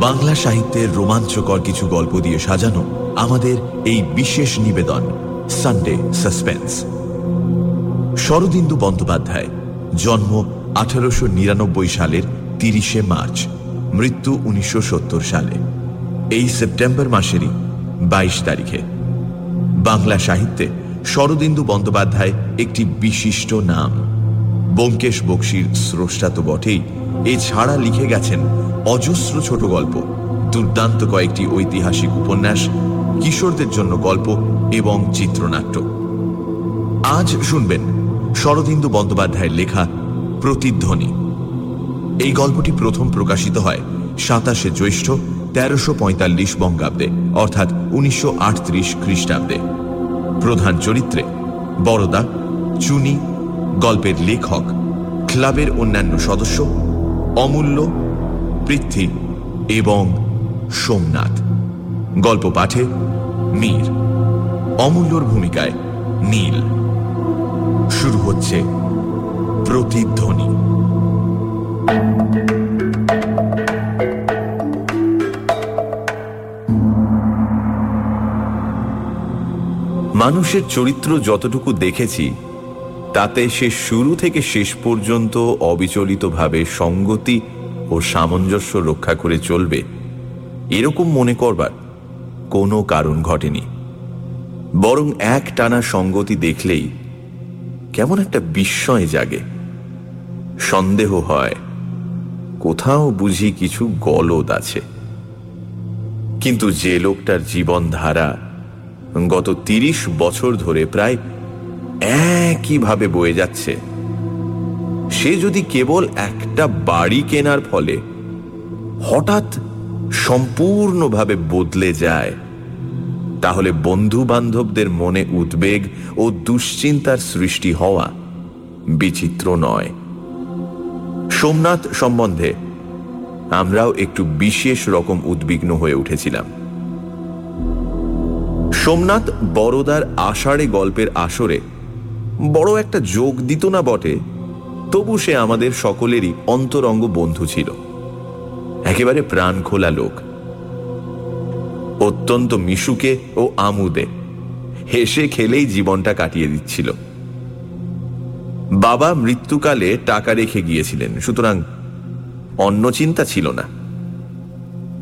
বাংলা সাহিত্যের রোমাঞ্চকর কিছু গল্প দিয়ে সাজানো আমাদের এই বিশেষ নিবেদন সানডে সাসপেন্স শরদিন্দু বন্দ্যোপাধ্যায়, জন্ম আঠারোশো সালের তিরিশে মার্চ, মৃত্যু উনিশশো সত্তর সালে। এই সেপ্টেম্বর মাসেরই ২২ তারিখে। বাংলা সাহিত্যে শরদিন্দু বন্দ্যোপাধ্যায় একটি বিশিষ্ট নাম। ব্যোমকেশ বক্সির স্রষ্টা তো বটেই এছাড়া লিখে গেছেন অজস্র ছোট গল্প, দুর্দান্ত কয়েকটি ঐতিহাসিক উপন্যাস, কিশোরদের জন্য গল্প এবং চিত্রনাট্য। আজ শুনবেন শরদিন্দু বন্দ্যোপাধ্যায়ের লেখা প্রতিধ্বনি। এই গল্পটি প্রথম প্রকাশিত হয় সাতাশে জ্যৈষ্ঠ তেরোশো পঁয়তাল্লিশ বঙ্গাব্দে, অর্থাৎ উনিশশো আটত্রিশ খ্রিস্টাব্দে। প্রধান চরিত্রে বড়দা চুনি, গল্পের লেখক, ক্লাবের অন্যান্য সদস্য অমূল্য, পৃথ্বী এবং সোমনাথ। গল্প পাঠে মীর। অমূল্যর ভূমিকায় নীল। শুরু হচ্ছে প্রতিধ্বনি। মানুষের চরিত্র যতটুকু দেখেছি তাতে সে শুরু থেকে শেষ পর্যন্ত অবিচলিতভাবে সঙ্গতি ও সামঞ্জস্য রক্ষা করে চলবে। এরকম মনে করবার কোনো কারণ ঘটেনি। বরং এক টানা সঙ্গতি দেখলেই কেমন একটা বিস্ময় জাগে। সন্দেহ হয়, কোথাও বুঝি কিছু গলদ আছে। কিন্তু যে লোকটার জীবন ধারা গত তিরিশ বছর ধরে প্রায় একইভাবে বয়ে যাচ্ছে। সে যদি কেবল একটা বাড়ি কেনার ফলে হঠাৎ সম্পূর্ণভাবে বদলে যায়, তাহলে বন্ধু বান্ধবদের মনে উদ্বেগ ও দুশ্চিন্তার সৃষ্টি হওয়া বিচিত্র নয়। সোমনাথ সম্বন্ধে আমরাও একটু বিশেষ রকম উদ্বিগ্ন হয়ে উঠেছিলাম। সোমনাথ বড়দার আষাঢ়ে গল্পের আসরে বড় একটা যোগ দিত না বটে, তবু সে আমাদের সকলেরই অন্তরঙ্গ বন্ধু ছিল। একেবারে প্রাণ খোলা লোক। অত্যন্ত মিশুকে ও আমুদে, হেসে খেলেই জীবনটা কাটিয়ে দিচ্ছিল। বাবা মৃত্যুকালে টাকা রেখে গিয়েছিলেন, সুতরাং অন্য চিন্তা ছিল না।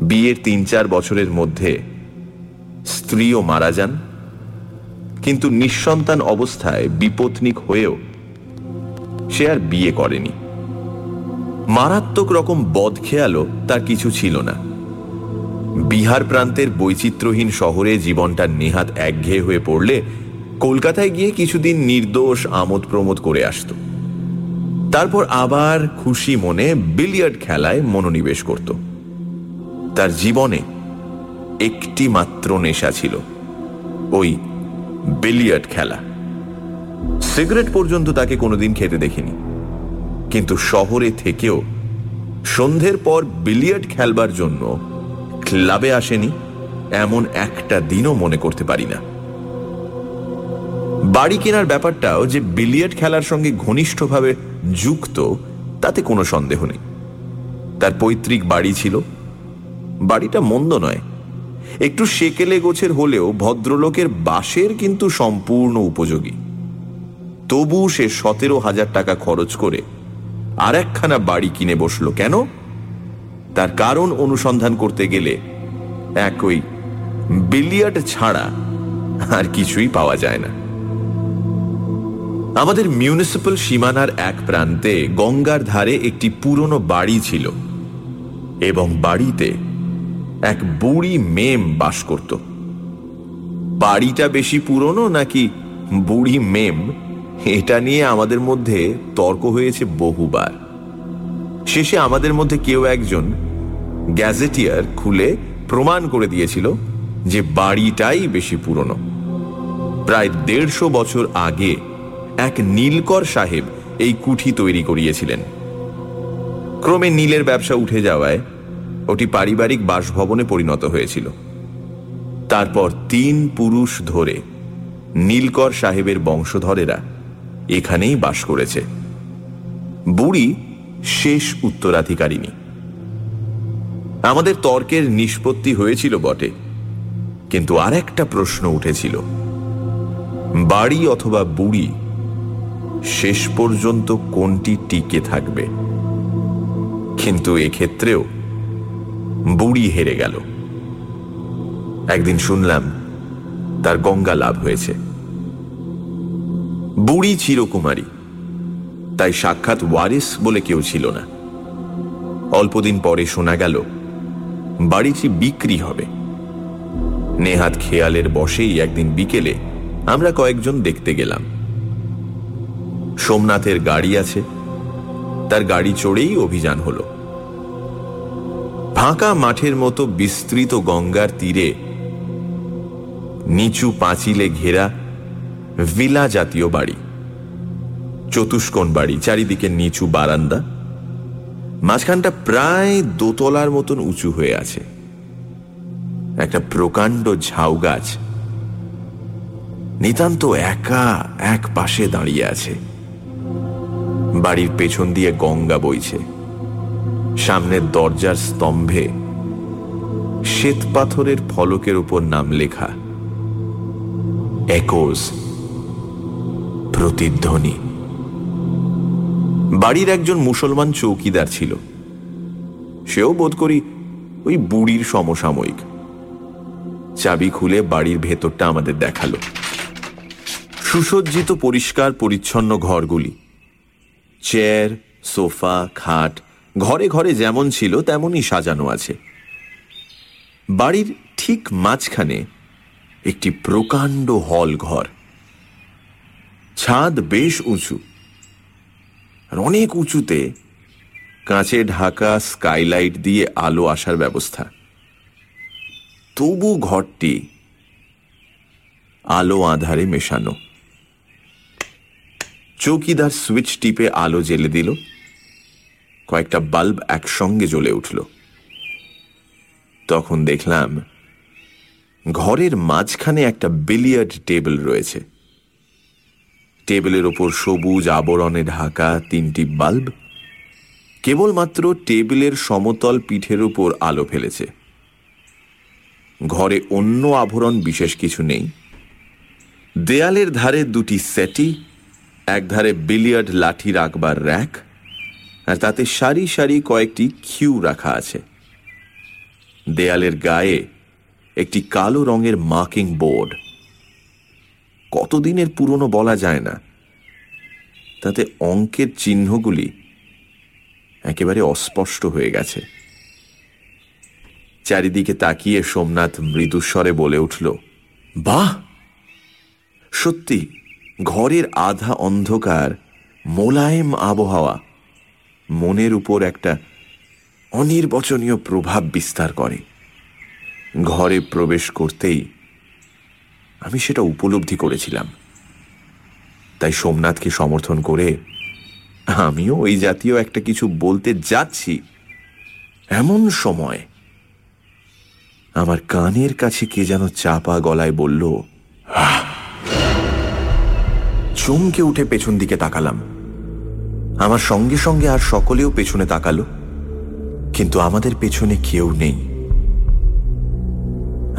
বিয়ের তিন চার বছরের মধ্যে স্ত্রীও মারা যান কিন্তু নিঃসন্তান অবস্থায় বিপত্নিক হয়েও সে আর বিয়ে করেনি। মারাত্মক রকম বদ খেয়ালও তার কিছু ছিল না। বিহার প্রান্তের বৈচিত্র্যহীন শহরে জীবনটা নেহাত একঘেয়ে হয়ে পড়লে কলকাতায় গিয়ে কিছুদিন নির্দোষ আমোদ প্রমোদ করে আসত। তারপর আবার খুশি মনে বিলিয়ার্ড খেলায় মনোনিবেশ করত। তার জীবনে একটি মাত্র নেশা ছিল, ওই বিলিয়ার্ড খেলা। সিগারেট পর্যন্ত তাকে কোনোদিন খেতে দেখিনি। কিন্তু শহরে থেকেও সন্ধ্যের পর বিলিয়ার্ড খেলবার জন্য ক্লাবে আসেনি এমন একটা দিনও মনে করতে পারি না। বাড়ি কেনার ব্যাপারটাও যে বিলিয়ার্ড খেলার সঙ্গে ঘনিষ্ঠভাবে যুক্ত, তাতে কোনো সন্দেহ নেই। তার পৈতৃক বাড়ি ছিল। বাড়িটা মন্দ নয়। একটু সেকেলে গোছের হলেও ভদ্রলোকের বাসের কিন্তু সম্পূর্ণ উপযোগী। তবু সে সতেরো হাজার টাকা খরচ করে আর একখানা বাড়ি কিনে বসল কেন? তার কারণ অনুসন্ধান করতে গেলে একই বিলিয়ার্ড ছাড়া আর কিছুই পাওয়া যায় না। আমাদের মিউনিসিপ্যাল সীমানার এক প্রান্তে গঙ্গার ধারে একটি পুরনো বাড়ি ছিল এবং বাড়িতে এক বুড়ি মেম বাস করত। বাড়িটা বেশি পুরনো নাকি বুড়ি মেম? এটা নিয়ে আমাদের মধ্যে তর্ক হয়েছে বহুবার। শেষে আমাদের মধ্যে কেউ একজন গ্যাজেটিয়ার খুলে প্রমাণ করে দিয়েছিল যে বাড়িটাই বেশি পুরনো। প্রায় দেড়শো বছর আগে এক নীলকর সাহেব এই কুঠি তৈরি করিয়েছিলেন। ক্রমে নীলের ব্যবসা উঠে যাওয়ায় ওটি পারিবারিক বাসভবনে পরিণত হয়েছিল। তারপর তিন পুরুষ ধরে নীলকর সাহেবের বংশধরেরা এখানেই বাস করেছে। বুড়ি শেষ উত্তরাধিকারিণী। আমাদের তর্কের নিষ্পত্তি হয়েছিল বটে, কিন্তু আর একটা প্রশ্ন উঠেছিল। বাড়ি অথবা বুড়ি শেষ পর্যন্ত কোনটি টিকে থাকবে? কিন্তু এক্ষেত্রেও বুড়ি হেরে গেল। একদিন শুনলাম তার গঙ্গা লাভ হয়েছে। বুড়ি চিরকুমারী, তাই সাক্ষাৎ ওয়ারিস বলে কেউ ছিল না। অল্পদিন পরে শোনা গেল, বাড়িটি বিক্রি হবে। নেহাত খেয়ালের বসেই একদিন বিকেলে আমরা কয়েকজন দেখতে গেলাম। সোমনাথের গাড়ি আছে, তার গাড়ি চড়েই অভিযান হলো। ফাঁকা মাঠের মতো বিস্তৃত গঙ্গার তীরে নিচু পাঁচিলে ঘেরা ভিলা জাতীয় বাড়ি, চতুষ্কোণ বাড়ি, চারিদিকে নিচু বারান্দা। মাঝখানটা প্রায় দোতলার মতন উঁচু হয়ে আছে। একটা প্রকাণ্ড ঝাউ গাছ নিতান্ত একা এক পাশে দাঁড়িয়ে আছে। বাড়ির পেছন দিয়ে গঙ্গা বইছে। সামনের দরজার স্তম্ভে শ্বেত পাথরের ফলকের উপর নাম লেখা। একোজ প্রতিধ্বনি। বাড়ির একজন মুসলমান চৌকিদার ছিল। সেও বোধ করি ওই বুড়ির সমসাময়িক। চাবি খুলে বাড়ির ভেতরটা আমাদের দেখাল। সুসজ্জিত, পরিষ্কার, পরিচ্ছন্ন ঘরগুলি। চেয়ার, সোফা, খাট ঘরে ঘরে যেমন ছিল, তেমনই সাজানো আছে। বাড়ির ঠিক মাঝখানে একটি প্রকাণ্ড হল ঘর ছাদ বেশ উঁচু। অনেক উঁচুতে কাঁচে ঢাকা স্কাইলাইট দিয়ে আলো আসার ব্যবস্থা। তবু ঘরটি আলো আধারে মেশানো। চৌকিদার সুইচ টিপে আলো জেলে দিল। কয়েকটা বাল্ব একসঙ্গে জ্বলে উঠল। তখন দেখলাম ঘরের মাঝখানে একটা বিলিয়ার্ড টেবিল রয়েছে। টেবিলের ওপর সবুজ আবরণে ঢাকা তিনটি বাল্ব কেবলমাত্র টেবিলের সমতল পিঠের উপর আলো ফেলেছে। ঘরে অন্য আভরণ বিশেষ কিছু নেই। দেয়ালের ধারে দুটি সেটি, একধারে বিলিয়ার্ড লাঠি রাখবার র্যাক আর তাতে সারি সারি কয়েকটি খিউ রাখা আছে। দেয়ালের গায়ে একটি কালো রঙের মার্কিং বোর্ড। কতদিনের পুরনো বলা যায় না। তাতে অঙ্কের চিহ্নগুলি একেবারে অস্পষ্ট হয়ে গেছে। চারিদিকে তাকিয়ে সোমনাথ মৃদুস্বরে বলে উঠল, বাহ! সত্যি, ঘরের আধা অন্ধকার মোলায়েম আবহাওয়া। মনের উপর একটা অনির্বচনীয় প্রভাব বিস্তার করে। ঘরে প্রবেশ করতেই আমি সেটা উপলব্ধি করেছিলাম। তাই সোমনাথকে সমর্থন করে আমিও ওই জাতীয় একটা কিছু বলতে যাচ্ছি। এমন সময় আমার কানের কাছে কে যেন চাপা গলায় বলল চমকে উঠে পেছন দিকে তাকালাম। আমার সঙ্গে সঙ্গে আর সকলেও পেছনে তাকালো, কিন্তু আমাদের পেছনে কেউ নেই।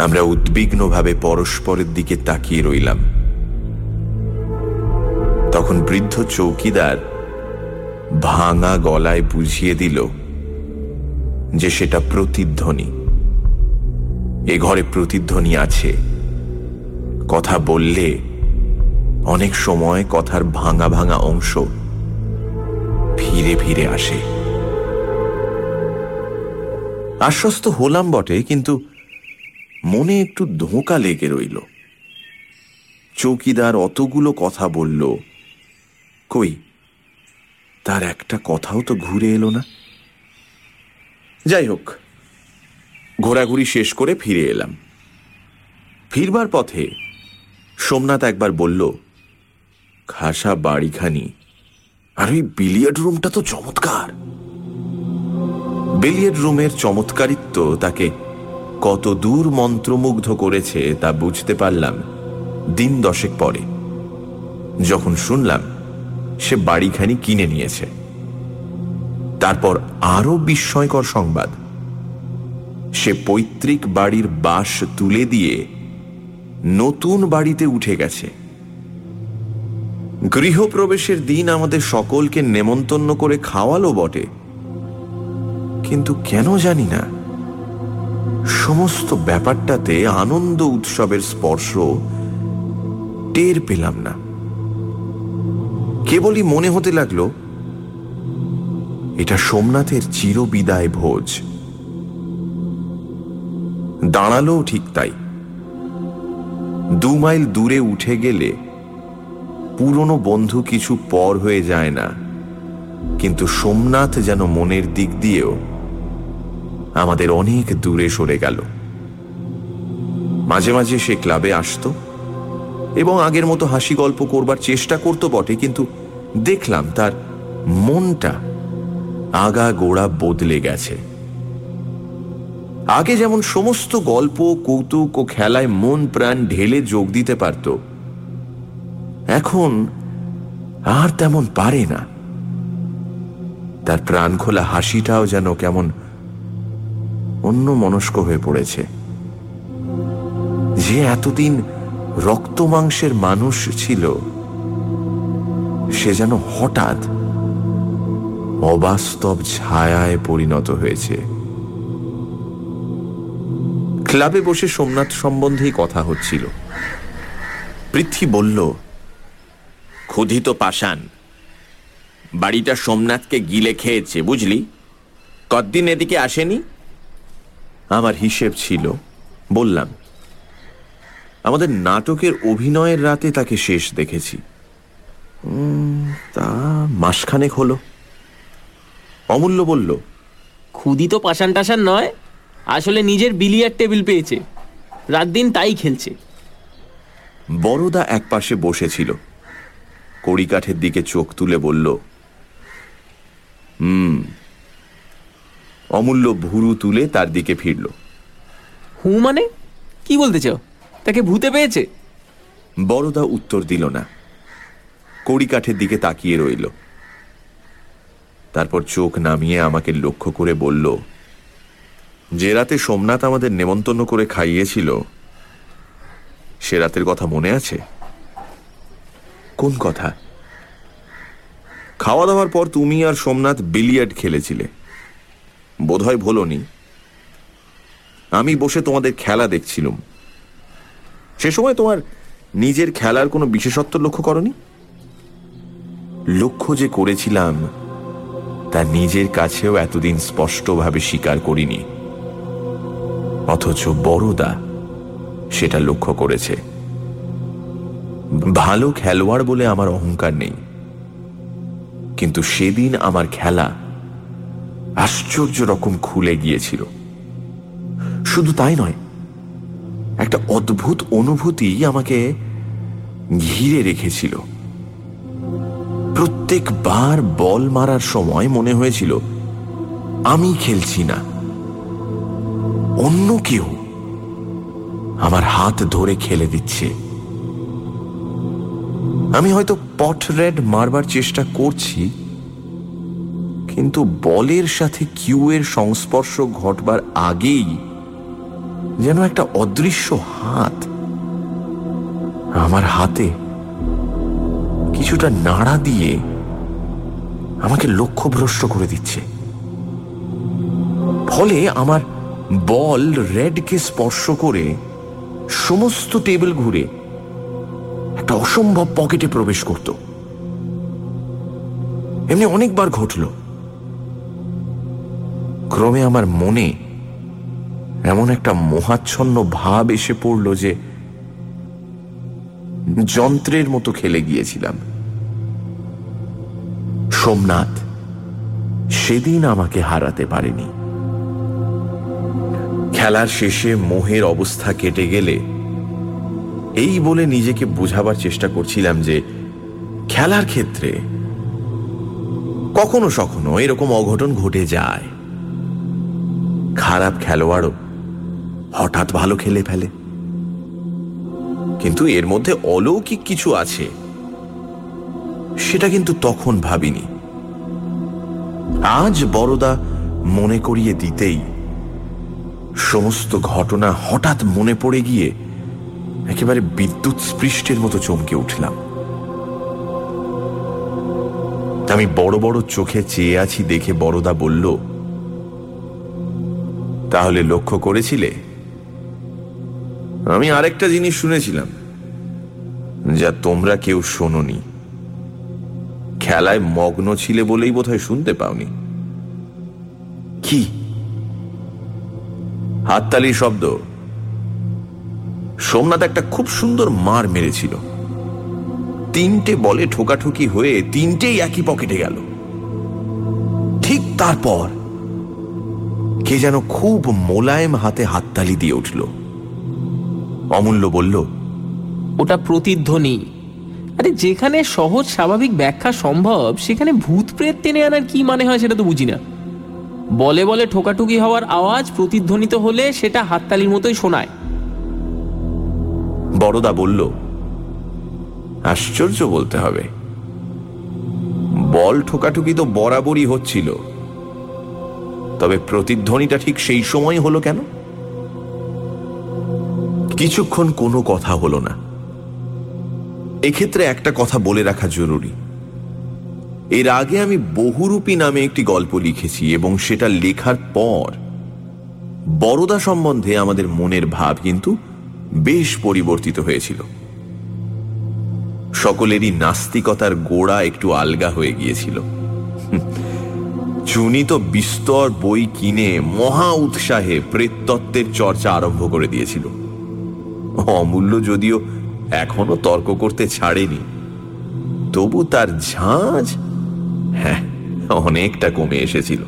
আমরা উদ্বিগ্নভাবে পরস্পরের দিকে তাকিয়ে রইলাম। তখন বৃদ্ধ চৌকিদার ভাঙা গলায় বুঝিয়ে দিল যে সেটা প্রতিধ্বনি। এ ঘরে প্রতিধ্বনি আছে। কথা বললে অনেক সময় কথার ভাঙা ভাঙা অংশ ফিরে ফিরে আসে। আশ্বস্ত হলাম বটে, কিন্তু মনে একটু ধোঁকা লেগে রইল। চৌকিদার অতগুলো কথা বলল, কই, তার একটা কথাও তো ঘুরে এলো না? যাই হোক, ঘোরাঘুরি শেষ করে ফিরে এলাম। ফিরবার পথে সোমনাথ একবার বলল, খাসা বাড়িখানি। আর ওই বিলিয়ার্ড রুমটা তো চমৎকার। বিলিয়ার্ড রুমের চমৎকারিত্ব তাকে কত দূর মন্ত্রমুগ্ধ করেছে তা বুঝতে পারলাম দিন দশেক পরে। যখন শুনলাম, সে বাড়িখানি কিনে নিয়েছে। তারপর আরও বিস্ময়কর সংবাদ। সে পৈতৃক বাড়ির বাস তুলে দিয়ে নতুন বাড়িতে উঠে গেছে। গৃহপ্রবেশের দিন আমাদের সকলকে নেমন্তন্ন করে খাওয়ালো বটে। কিন্তু কেন জানি না, সমস্ত ব্যাপারটাতে আনন্দ উৎসবের স্পর্শ টের পেলাম না। কেবলই মনে হতে লাগল, এটা সোমনাথের চিরবিদায় ভোজ। দাঁড়াল ঠিক তাই। দু মাইল দূরে উঠে গেলে পুরনো বন্ধু কিছু পর হয়ে যায় না। কিন্তু সোমনাথ যেন মনের দিক দিয়েও আমাদের অনেক দূরে সরে গেল। মাঝে মাঝে সে ক্লাবে আসতো এবং আগের মতো হাসি গল্প করবার চেষ্টা করতো বটে, কিন্তু দেখলাম তার মনটা আগা গোড়া বদলে গেছে। আগে যেমন সমস্ত গল্প, কৌতুক ও খেলায় মন প্রাণ ঢেলে যোগ দিতে পারত এখন আর তেমন পারে না। তার প্রাণ খোলা হাসিটাও যেন কেমন অন্য মনস্ক হয়ে পড়েছে। যে এতদিন রক্ত মাংসের মানুষ ছিল, সে যেন হঠাৎ অবাস্তব ছায়ায় পরিণত হয়েছে। ক্লাবে বসে সোমনাথ সম্বন্ধেই কথা হচ্ছিল। পৃথ্বী বলল ক্ষুধিত পাষাণ। বাড়িটা সোমনাথকে গিলে খেয়েছে বুঝলি? কতদিন এদিকে আসেনি? আমার হিসেব ছিল বললাম আমাদের নাটকের অভিনয়ের রাতে তাকে শেষ দেখেছি। তা মাসখানেক হলো। অমূল্য বলল খুদি তো পাশান টাশান নয় আসলে নিজের বিলিয়ার টেবিল পেয়েছে। রাত দিন তাই খেলছে। বড়দা এক পাশে বসেছিল। কড়িকাঠের দিকে চোখ তুলে বলল হুম। অমূল্য ভুরু তুলে তার দিকে ফিরল। হু মানে? কি বলতে চাও? তাকে ভূতে পেয়েছে? বড়দা উত্তর দিল না। কড়িকাঠের দিকে তাকিয়ে রইল। তারপর চোখ নামিয়ে আমাকে লক্ষ্য করে বলল যে রাতে সোমনাথ আমাদের নেমন্তন্ন করে খাইয়েছিল সে রাতের কথা মনে আছে? কোন কথা? খাওয়া দাওয়ার পর তুমি আর সোমনাথ বিলিয়ার্ড খেলেছিলে। বোধহয় ভোলনি। আমি বসে তোমাদের খেলা দেখছিলাম। সে সময় তোমার নিজের খেলার কোনো বিশেষত্ব লক্ষ্য করনি? লক্ষ্য যে করেছিলাম, তা নিজের কাছেও এতদিন স্পষ্টভাবে স্বীকার করিনি। অথচ বড়দা সেটা লক্ষ্য করেছে। ভালো খেলোয়াড় বলে আমার অহংকার নেই। কিন্তু সেদিন আমার খেলা আশ্চর্য রকম খুলে গিয়েছিল। শুধু তাই নয়, একটা অদ্ভুত অনুভূতি আমাকে ঘিরে রেখেছিল। প্রত্যেকবার বল মারার সময় মনে হয়েছিল, আমি খেলছি না। অন্য কেউ আমার হাত ধরে খেলে দিচ্ছে। আমি হয়তো পট রেড মারবার চেষ্টা করছি, কিন্তু বলের সাথে কিউ এর সংস্পর্শ ঘটবার আগেই যেন একটা অদৃশ্য হাত আমার হাতে কিছুটা নাড়া দিয়ে আমাকে লক্ষ্যভ্রষ্ট করে দিচ্ছে। ফলে আমার বল রেডকে স্পর্শ করে সমস্ত টেবিল ঘুরে অসম্ভব পকেটে প্রবেশ করত। এমনি অনেকবার ঘটল। ক্রমে আমার মনে এমন একটা মোহাচ্ছন্ন ভাব এসে পড়ল যে যন্ত্রের মতো খেলে গিয়েছিলাম। সোমনাথ সেদিন আমাকে হারাতে পারেনি। খেলার শেষে মোহের অবস্থা কেটে গেলে এই বলে নিজেকে বোঝাবার চেষ্টা করছিলাম যে খেলার ক্ষেত্রে কখনো সখনো এরকম অঘটন ঘটে যায়। খারাপ খেলোয়াড়ও হঠাৎ ভালো খেলে ফেলে। কিন্তু এর মধ্যে অলৌকিক কিছু আছে, সেটা কিন্তু তখন ভাবিনি। আজ বড়দা মনে করিয়ে দিতেই সমস্ত ঘটনা হঠাৎ মনে পড়ে গিয়ে একেবারে বিদ্যুৎ স্পৃষ্টের মতো চমকে উঠলাম। আমি বড় বড় চোখে চেয়ে আছি দেখে বড়দা বলল, তাহলে লক্ষ্য করেছিলে? আমি আরেকটা জিনিস শুনেছিলাম, যা তোমরা কেউ শোনি খেলায় মগ্ন ছিলে বলেই বোধহয় শুনতে পাওনি। কি? হাততালি শব্দ। সোমনাথ একটা খুব সুন্দর মার মেরেছিল। তিনটে বলে ঠোকাঠুকি হয়ে তিনটেই একই পকেটে গেল। ঠিক তারপর কে যেন খুব মোলায়েম হাতে হাততালি দিয়ে উঠল। অমূল্য বলল, ওটা প্রতিধ্বনি। আরে যেখানে সহজ স্বাভাবিক ব্যাখ্যা সম্ভব, সেখানে ভূত প্রেত টেনে আনার কি মানে হয় সেটা তো বুঝি না। বলে বলে ঠোকাঠুকি হওয়ার আওয়াজ প্রতিধ্বনিত হলে সেটা হাততালির মতোই শোনায়। বড়দা বলল, আশ্চর্য বলতে হবে। বল ঠোকাঠুকি তো বরাবরই হচ্ছিল। তবে প্রতিধ্বনিটা ঠিক সেই সময় হলো কেন? কিছুক্ষণ কোনো কথা হলো না। এক্ষেত্রে একটা কথা বলে রাখা জরুরি। এর আগে আমি বহুরূপী নামে একটি গল্প লিখেছি এবং সেটা লেখার পর বড়দা সম্বন্ধে আমাদের মনের ভাব কিন্তু বেশ পরিবর্তিত হয়েছিল। সকলেরই নাস্তিকতার গোড়া একটু আলগা হয়ে গিয়েছিল। চুনি তো বিস্তর বই কিনে মহা উৎসাহে প্রেততত্ত্বের চর্চা আরম্ভ করে দিয়েছিল। অমূল্য যদিও এখনও তর্ক করতে ছাড়েনি, তবু তার ঝাঁজ হ্যাঁ অনেকটা কমে এসেছিল।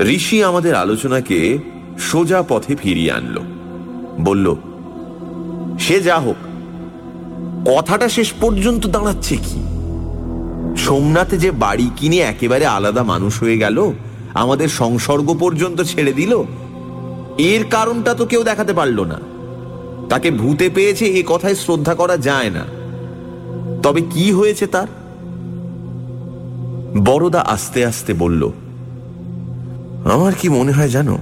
ঋষি আমাদের আলোচনাকে সোজা পথে ফিরিয়ে আনলো। বলল, সে যা হোক, কথাটা শেষ পর্যন্ত দাঁড়াচ্ছে কি? সোমনাথে যে বাড়ি কিনে একেবারে আলাদা মানুষ হয়ে গেল, আমাদের সংসর্গ পর্যন্ত ছেড়ে দিল, এর কারণটা তো কেউ দেখাতে পারল না। তাকে ভূতে পেয়েছে এ কথায় শ্রদ্ধা করা যায় না। তবে কি হয়েছে তার? বড়দা আস্তে আস্তে বলল, আমার কি মনে হয় জানো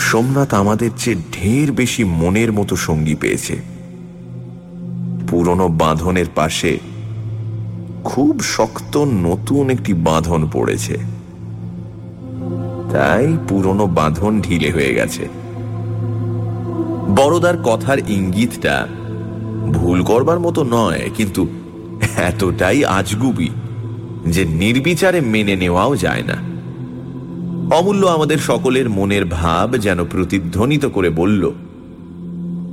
সোমনাথ আমাদের চেয়ে ঢের বেশি মনের মতো সঙ্গী পেয়েছে। পুরনো বাঁধনের পাশে খুব শক্ত নতুন একটি বাঁধন পড়েছে। তাই পুরনো বাঁধন ঢিলে হয়ে গেছে। বড়দার কথার ইঙ্গিতটা ভুল করবার মতো নয়, কিন্তু এতটাই আজগুবি যে নির্বিচারে মেনে নেওয়াও যায় না। অমূল্য আমাদের সকলের মনের ভাব যেন প্রতিধ্বনিত করে বলল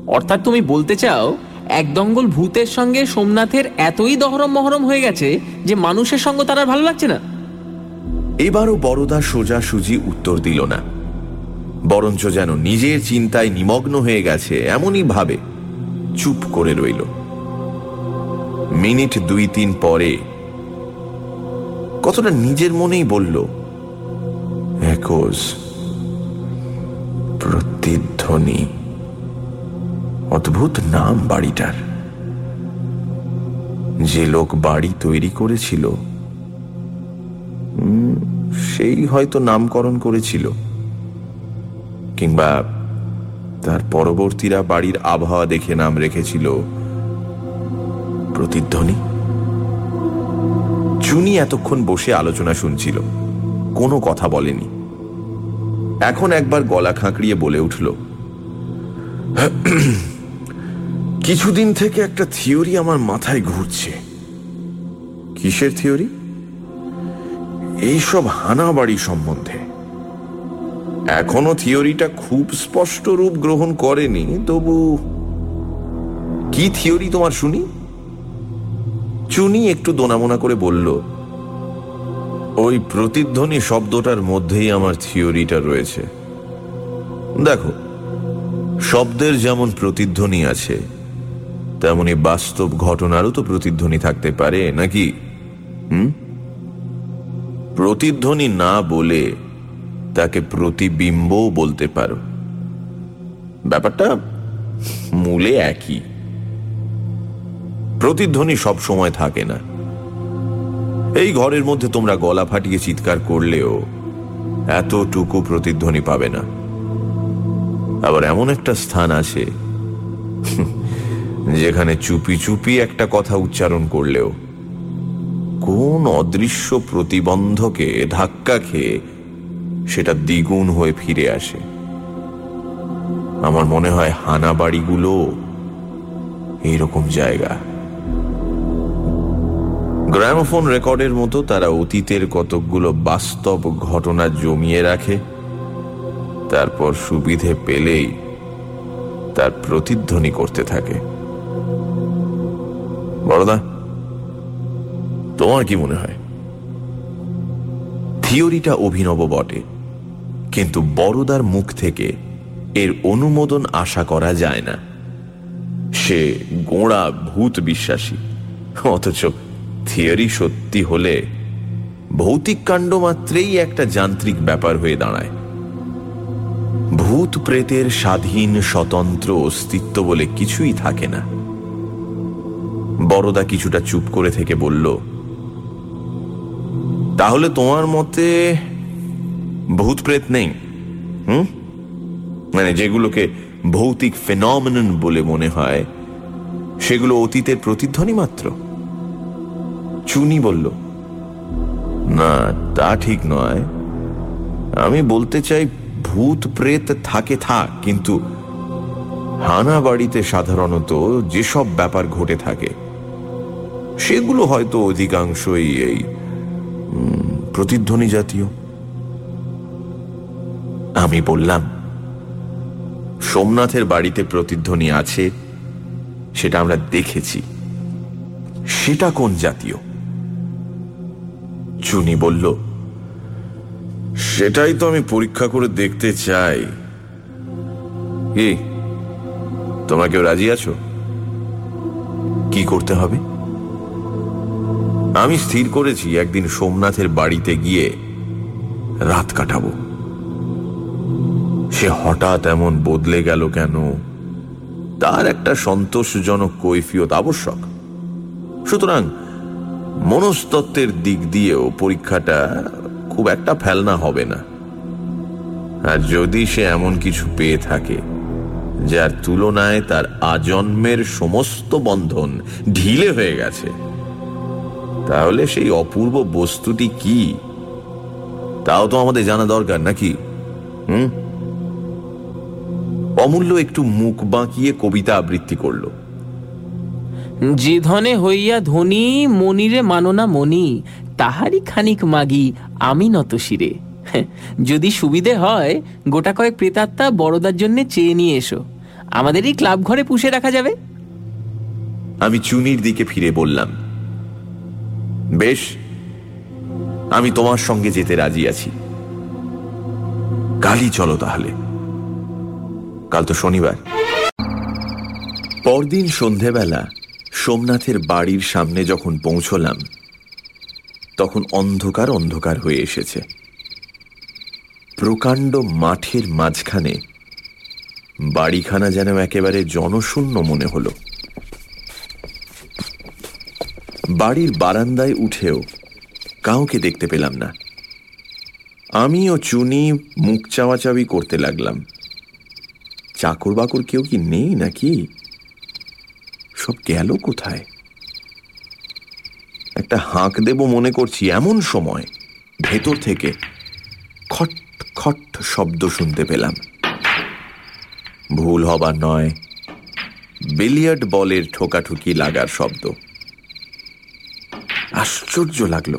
অর্থাৎ তুমি বলতে চাও এক দঙ্গল ভূতের সঙ্গে সোমনাথের এতই দহরম মহরম হয়ে গেছে যে মানুষের সঙ্গ তার আর ভালো লাগছে না। এবারও বড়দা সোজা সুজি উত্তর দিল না। বরঞ্চ যেন নিজের চিন্তায় নিমগ্ন হয়ে গেছে এমনই ভাবে চুপ করে রইল। মিনিট দুই তিন পরে কতটা নিজের মনেই বলল একজ প্রতিধ্বনি। অদ্ভুত নাম বাড়িটার। যে লোক বাড়ি তৈরি করেছিল সেই হয়তো নামকরণ করেছিল। কিংবা তার পরবর্তীরা বাড়ির আবহাওয়া দেখে নাম রেখেছিল প্রতিধ্বনি। চুনি এতক্ষণ বসে আলোচনা শুনছিল। কোনো কথা বলেনি। এখন একবার গলা খাঁকড়িয়ে বলে উঠল, কিছুদিন থেকে একটা থিওরি আমার মাথায় ঘুরছে। কিসের থিওরি? এইসব হানাবাড়ি সম্বন্ধে। এখনও থিওরিটা খুব স্পষ্ট রূপ গ্রহণ করেনি, তবু কি থিওরি তোমার, শুনি? চুনি একটু দোনামোনা করে বলল ওই প্রতিধ্বনি শব্দটার মধ্যেই আমার থিওরিটা রয়েছে। দেখো, শব্দের যেমন প্রতিধ্বনি আছে, তেমনি বাস্তব ঘটনারও তো প্রতিধ্বনি থাকতে পারে, নাকি? হুম? প্রতিধ্বনি না বলে তাকে প্রতিবিম্বও বলতে পারো। ব্যাপারটা মূলে একই। প্রতিধ্বনি সব সময় থাকে না। এই ঘরের মধ্যে তোমরা গলা ফাটিয়ে চিৎকার করলেও এতটুকু প্রতিধ্বনি পাবে না। আবার এমন একটা স্থান আছে, যেখানে চুপি চুপি একটা কথা উচ্চারণ করলেও কোন অদৃশ্য প্রতিবন্ধকে ধাক্কা খেয়ে সেটা দ্বিগুণ হয়ে ফিরে আসে। আমার মনে হয় হানা বাড়িগুলো এইরকম জায়গা। গ্রামোফোন রেকর্ডের মতো তারা অতীতের কতকগুলো বাস্তব ঘটনা জমিয়ে রাখে, তারপর সুবিধে পেলেই তার প্রতিধ্বনি করতে থাকে। বড়দা, তোমার কি মনে হয়? থিওরিটা অভিনব বটে, কিন্তু বড়দার মুখ থেকে এর অনুমোদন আশা করা যায় না। সে গোড়া ভূত বিশ্বাসী, অথচ থিওরি সত্যি হলে ভৌতিক কাণ্ড মাত্রেই একটা যান্ত্রিক ব্যাপার হয়ে দাঁড়ায়। ভূত প্রেতের স্বাধীন স্বতন্ত্র অস্তিত্ব বলে কিছুই থাকে না। বড়দা কিছুটা চুপ করে থেকে বলল, তাহলে তোমার মতে ভূত প্রেত নেই, হুম? মানে যেগুলোকে ভৌতিক ফেনমেনন বলে মনে হয়, সেগুলো অতীতের প্রতিধ্বনি মাত্র? চুনি বলল, না, তা ঠিক নয়। আমি বলতে চাই, ভূত প্রেত থাকে থাক, কিন্তু হানা বাড়িতে সাধারণত যেসব ব্যাপার ঘটে থাকে, সেগুলো হয়তো অধিকাংশই এই প্রতিধ্বনি জাতীয়। আমি বললাম, সোমনাথের বাড়িতে প্রতিধ্বনি আছে, সেটা আমরা দেখেছি। সেটা কোন জাতীয়? চুনি বলল, সেটাই তো আমি পরীক্ষা করে দেখতে চাই। কি? তোমরা কেউ রাজি আছো? কি করতে হবে? আমি স্থির করেছি, একদিন সোমনাথের বাড়িতে গিয়ে রাত কাটাবো। সে হঠাৎ এমন বদলে গেল কেন? তার একটা সন্তোষজনক কৈফিয়ত আবশ্যক। সুতরাং মনস্তত্ত্বের দিক দিয়েও পরীক্ষাটা খুব একটা ফেলনা হবে না। আর যদি সে এমন কিছু পেয়ে থাকে, যার তুলনায় তার আজন্মের সমস্ত বন্ধন ঢিলে হয়ে গেছে, তাহলে সেই অপূর্ব বস্তুটি কি? তাও তো আমাদের জানা দরকার নাকি? হুম? অমূল্য একটু মুখ বাঁকিয়ে কবিতা আবৃত্তি করল। যে ধনে হইয়া ধনী মনিরে মাননা মনি তাহারই খানিক মাগি আমি নত শিরে। যদি সুবিধে হয় গোটা কয়েক প্রেতাত্মা বড়দার জন্য চেয়ে নিয়ে এসো। আমাদের এই ক্লাব ঘরে পুষে রাখা যাবে। আমি চুনির দিকে ফিরে বললাম বেশ আমি তোমার সঙ্গে যেতে রাজি আছি। কালই চলো তাহলে। কাল তো শনিবার। পরদিন সন্ধেবেলা সোমনাথের বাড়ির সামনে যখন পৌঁছলাম, তখন অন্ধকার অন্ধকার হয়ে এসেছে। প্রকাণ্ড মাঠের মাঝখানে বাড়িখানা যেন একেবারে জনশূন্য মনে হলো। বাড়ির বারান্দায় উঠেও কাউকে দেখতে পেলাম না। আমি ও চুনি মুখ চাওয়াচাবি করতে লাগলাম। চাকর বাকর কেউ কি নেই নাকি? সব গেল কোথায়? একটা হাঁক দেব মনে করছি এমন সময় ভেতর থেকে খট খট শব্দ শুনতে পেলাম। ভুল হবার নয়, বিলিয়ার্ড বলের ঠোকাঠুকি লাগার শব্দ। আশ্চর্য লাগল।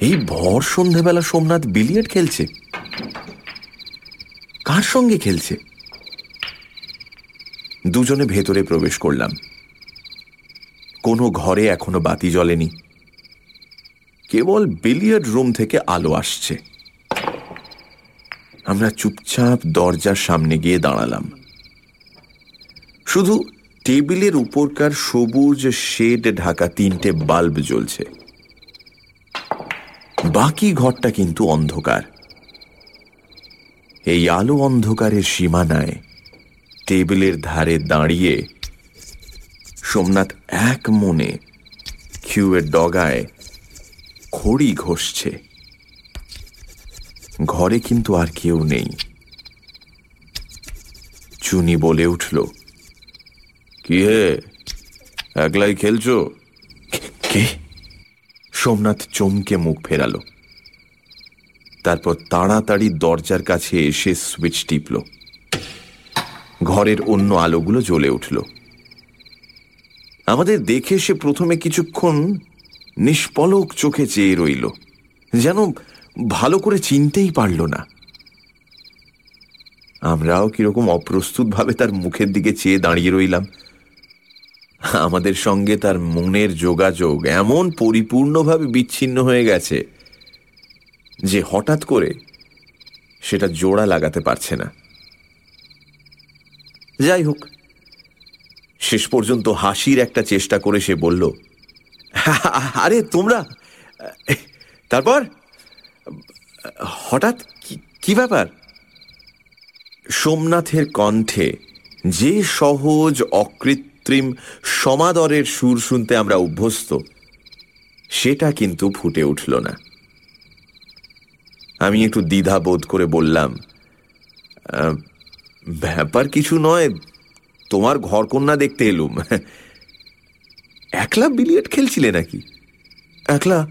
এই ভর সন্ধেবেলা সোমনাথ বিলিয়ার্ড খেলছে? কার সঙ্গে খেলছে? দুজনে ভেতরে প্রবেশ করলাম। কোনো ঘরে এখনও বাতি জ্বলেনি। কেবল বিলিয়ার্ড রুম থেকে আলো আসছে। আমরা চুপচাপ দরজার সামনে গিয়ে দাঁড়ালাম। শুধু টেবিলের উপরকার সবুজ শেড ঢাকা তিনটে বাল্ব জ্বলছে। বাকি ঘরটা কিন্তু অন্ধকার। এই আলো অন্ধকারের সীমানায় টেবিলের ধারে দাঁড়িয়ে সোমনাথ এক মনে কিউয়ের ডগায় খড়ি ঘষছে। ঘরে কিন্তু আর কেউ নেই। চুনি বলে উঠল, কি হে? একলাই খেলছ? কে? সোমনাথ চমকে মুখ ফেরালো। তারপর তাড়াতাড়ি দরজার কাছে এসে সুইচ টিপল। ঘরের অন্য আলোগুলো জ্বলে উঠল। আমাদের দেখে সে প্রথমে কিছুক্ষণ নিষ্পলক চোখে চেয়ে রইল, যেন ভালো করে চিনতেই পারল না। আমরাও কীরকম অপ্রস্তুতভাবে তার মুখের দিকে চেয়ে দাঁড়িয়ে রইলাম। আমাদের সঙ্গে তার মনের যোগাযোগ এমন পরিপূর্ণভাবে বিচ্ছিন্ন হয়ে গেছে যে হঠাৎ করে সেটা জোড়া লাগাতে পারছে না। যাই হোক। শেষ পর্যন্ত হাসির একটা চেষ্টা করে সে বলল, আরে তোমরা, তারপর? হঠাৎ কি ব্যাপার? সোমনাথের কণ্ঠে যে সহজ অকৃত্রিম সমাদরের সুর শুনতে আমরা অভ্যস্ত, সেটা কিন্তু ফুটে উঠল না। আমি একটু দ্বিধা বোধ করে বললাম ব্যাপার কিছু নয়। তোমার ঘরকন্যা দেখতে এলুম। একলা বিলিয়ট খেলছিলে নাকি? একলা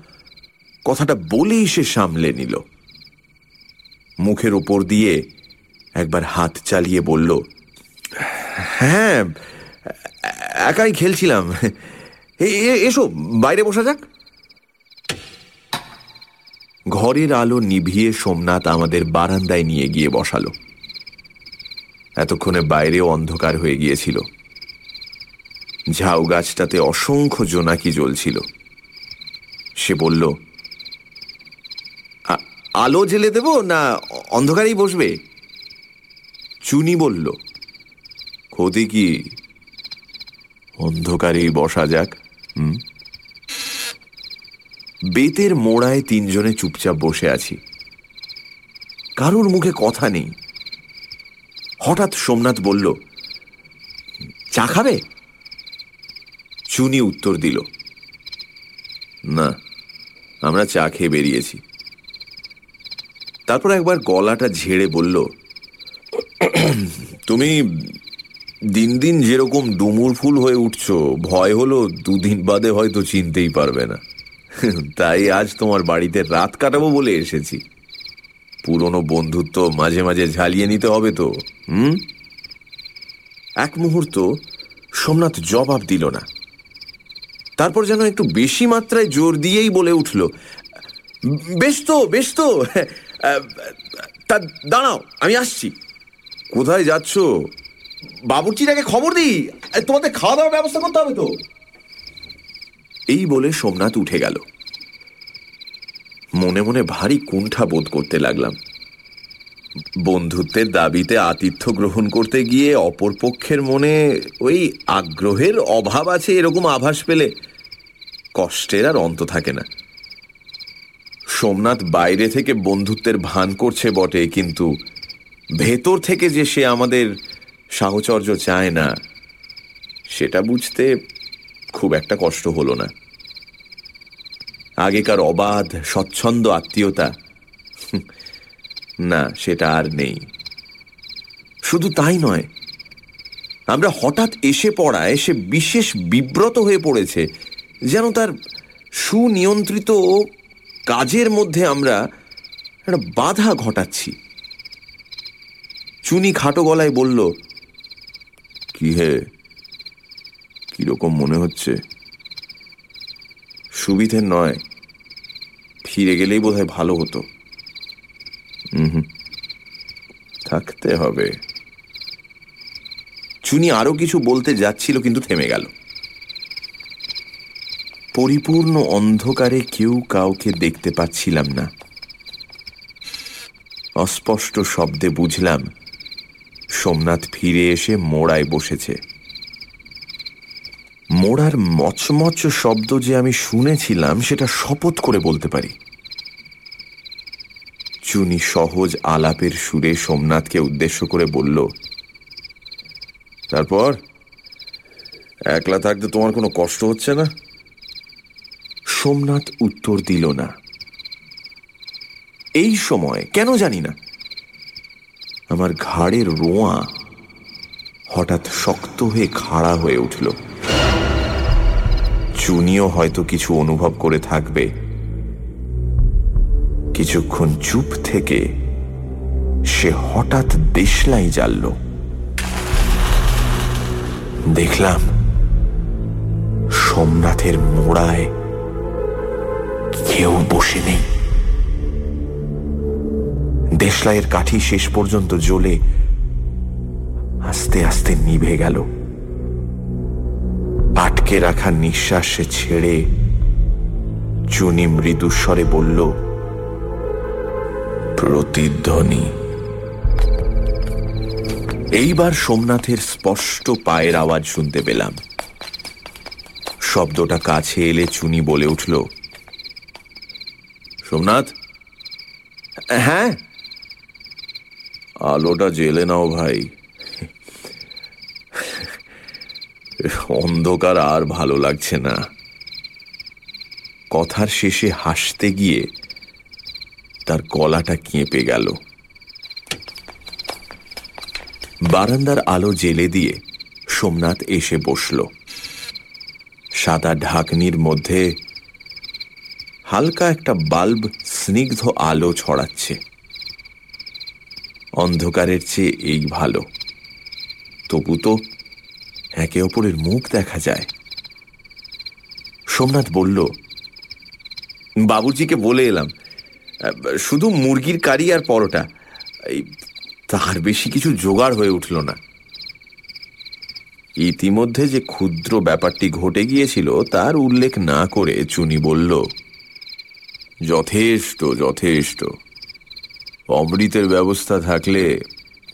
কথাটা বলেই সে সামলে নিল। মুখের ওপর দিয়ে একবার হাত চালিয়ে বলল হ্যাঁ একাই খেলছিলাম। এসো, বাইরে বসা যাক। ঘরের আলো নিভিয়ে সোমনাথ আমাদের বারান্দায় নিয়ে গিয়ে বসালো। এতক্ষণে বাইরেও অন্ধকার হয়ে গিয়েছিল। ঝাউ গাছটাতে অসংখ্য জোনাকি জ্বলছিল। সে বলল আলো জেলে দেব না অন্ধকারেই বসবে? চুনি বলল, ক্ষতি কি? অন্ধকারেই বসা যাক, হুম? বেতের মোড়ায় তিনজনে চুপচাপ বসে আছি। কারুর মুখে কথা নেই। হঠাৎ সোমনাথ বলল, চা খাবে? চুনি উত্তর দিল, না, আমরা চা খেয়ে বেরিয়েছি। তারপর একবার গলাটা ঝেড়ে বলল, তুমি দিন দিন যেরকম ডুমুর ফুল হয়ে উঠছ, ভয় হলো দুদিন বাদে হয়তো চিনতেই পারবে না। তাই আজ তোমার বাড়িতে রাত কাটাবো বলে এসেছি। পুরনো বন্ধুত্ব মাঝে মাঝে ঝালিয়ে নিতে হবে তো, হুম? এক মুহূর্ত সোমনাথ জবাব দিল না। তারপর যেন একটু বেশি মাত্রায় জোর দিয়েই বলে উঠল, বেশ তো বেশ তো, তা দাঁড়াও, আমি আসছি। কোথায় যাচ্ছ? বাবুর্চিটাকে খবর দিই, তোমাদের খাওয়া দাওয়ার ব্যবস্থা করতে হবে তো। এই বলে সোমনাথ উঠে গেল। মনে মনে ভারী কুণ্ঠা বোধ করতে লাগলাম। বন্ধুত্বের দাবিতে আতিথ্য গ্রহণ করতে গিয়ে অপর পক্ষের মনে ওই আগ্রহের অভাব আছে এরকম আভাস পেলে কষ্টের আর অন্ত থাকে না। সোমনাথ বাইরে থেকে বন্ধুত্বের ভান করছে বটে, কিন্তু ভেতর থেকে যে সে আমাদের সাহচর্য চায় না, সেটা বুঝতে খুব একটা কষ্ট হলো না। আগেকার অবাধ, স্বচ্ছন্দ আত্মীয়তা। না, সেটা আর নেই। শুধু তাই নয়, আমরা হঠাৎ এসে পড়ায় সে বিশেষ বিব্রত হয়ে পড়েছে, যেন তার সুনিয়ন্ত্রিত কাজের মধ্যে আমরা একটা বাধা ঘটাচ্ছি। চুনি খাটো গলায় বলল, কি হে? কীরকম মনে হচ্ছে? সুবিধের নয়। ফিরে গেলেই বোধ ভালো হতো। হুম। থাকতে হবে। চুনি আরও কিছু বলতে যাচ্ছিল কিন্তু থেমে গেল। পরিপূর্ণ অন্ধকারে কেউ কাউকে দেখতে পাচ্ছিলাম না। অস্পষ্ট শব্দে বুঝলাম, সোমনাথ ফিরে এসে মোড়ায় বসেছে। মোড়ার মচমচ শব্দ যে আমি শুনেছিলাম, সেটা শপথ করে বলতে পারি। চুনি সহজ আলাপের সুরে সোমনাথকে উদ্দেশ্য করে বলল, তারপর? একলা থাকতে তোমার কোনো কষ্ট হচ্ছে না? সোমনাথ উত্তর দিল না। এই সময় কেন জানি না। আমার ঘাড়ের রোঁয়া হঠাৎ শক্ত হয়ে খাড়া হয়ে উঠল। চুনিও হয়তো কিছু অনুভব করে থাকবে। কিছুক্ষণ চুপ থেকে সে হঠাৎ দেশলাই জ্বালল। দেখলাম সোমনাথের মোড়ায় কেউ বসে নেই। দেশলাইয়ের কাঠি শেষ পর্যন্ত জ্বলে আস্তে আস্তে নিভে গেল। আটকে রাখা নিঃশ্বাস ছেড়ে চুনি মৃদুস্বরে বলল, প্রতিধ্বনি। এইবার সোমনাথের স্পষ্ট পায়ের আওয়াজ শুনতে পেলাম। শব্দটা কাছে এলে চুনি বলে উঠল, সোমনাথ? হ্যাঁ? আলোটা জেলে নাও ভাই। অন্ধকার আর ভালো লাগছে না। কথার শেষে হাসতে গিয়ে তার গলাটা কেঁপে গেল। বারান্দার আলো জেলে দিয়ে সোমনাথ এসে বসল। সাদা ঢাকনির মধ্যে হালকা একটা বাল্ব স্নিগ্ধ আলো ছড়াচ্ছে। অন্ধকারের চেয়ে এই ভালো। তবু তো একে অপরের মুখ দেখা যায়। সোমনাথ বলল, বাবুজিকে বলে এলাম, শুধু মুরগির কারি আর পরোটা, এই তার বেশি কিছু জোগাড় হয়ে উঠল না। ইতিমধ্যে যে ক্ষুদ্র ব্যাপারটি ঘটে গিয়েছিল, তার উল্লেখ না করে চুনি বলল, যথেষ্ট যথেষ্ট। অমৃতের ব্যবস্থা থাকলে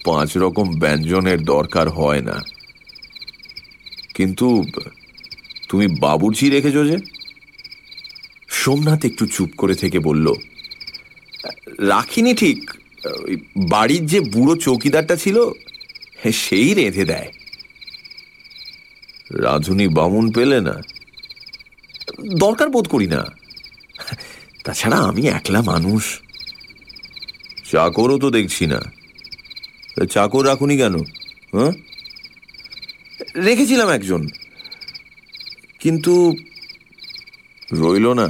পাঁচ রকম ব্যঞ্জনের দরকার হয় না। কিন্তু তুমি বাবুর্চি রেখেছ যে? সোমনাথ একটু চুপ করে থেকে বলল, রাখিনি ঠিক বাড়ির যে বুড়ো চৌকিদারটা ছিল সেই রেঁধে দেয়। রাধুনি বামুন পেলে না? দরকার বোধ করি না। তাছাড়া আমি একলা মানুষ। চাকরও তো দেখছি না। চাকর রাখুনি কেন হ্যাঁ? রেখেছিলাম একজন। কিন্তু রইল না।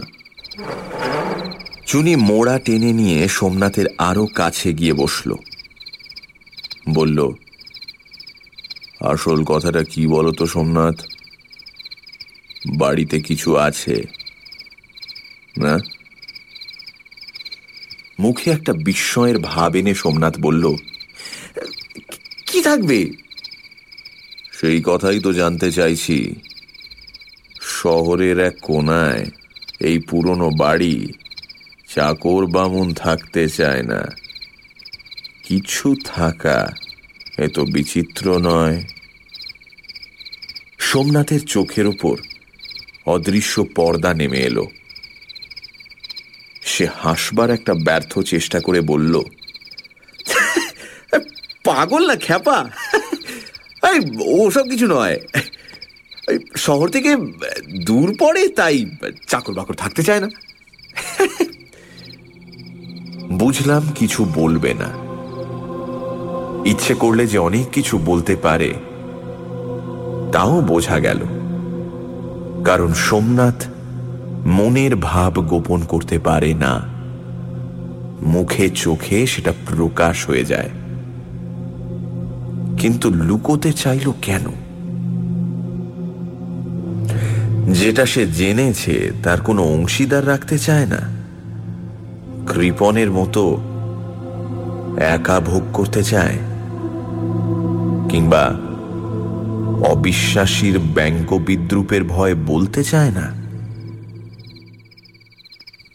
চুনি মোড়া টেনে নিয়ে সোমনাথের আরও কাছে গিয়ে বসল। বলল, আসল কথাটা কি বলতো সোমনাথ? বাড়িতে কিছু আছে, না? মুখে একটা বিস্ময়ের ভাব এনে সোমনাথ বলল, কি থাকবে? সেই কথাই তো জানতে চাইছি। শহরের এক কোনায় এই পুরনো বাড়ি চাকর বামুন থাকতে চায় না। কিছু থাকা এত বিচিত্র নয়। সোমনাথের চোখের ওপর অদৃশ্য পর্দা নেমে এলো। সে হাসবার একটা ব্যর্থ চেষ্টা করে বলল পাগল না খ্যাপা। ওসব কিছু নয়। শহর থেকে দূর পড়ে তাই চাকর বাকর থাকতে চায় না। বুঝলাম কিছু বলবে না। ইচ্ছে করলে যে অনেক কিছু বলতে পারে, তাও বোঝা গেল। কারণ সোমনাথ মনের ভাব গোপন করতে পারে না। মুখে চোখে সেটা প্রকাশ হয়ে যায়। কিন্তু লুকোতে চাইল কেন? যেটা সে জেনেছে, তার কোনো অংশীদার রাখতে চায় না। কৃপনের মতো একা ভোগ করতে চায়, কিংবা অবিশ্বাসীর ব্যঙ্গ বিদ্রুপের ভয় বলতে চায় না।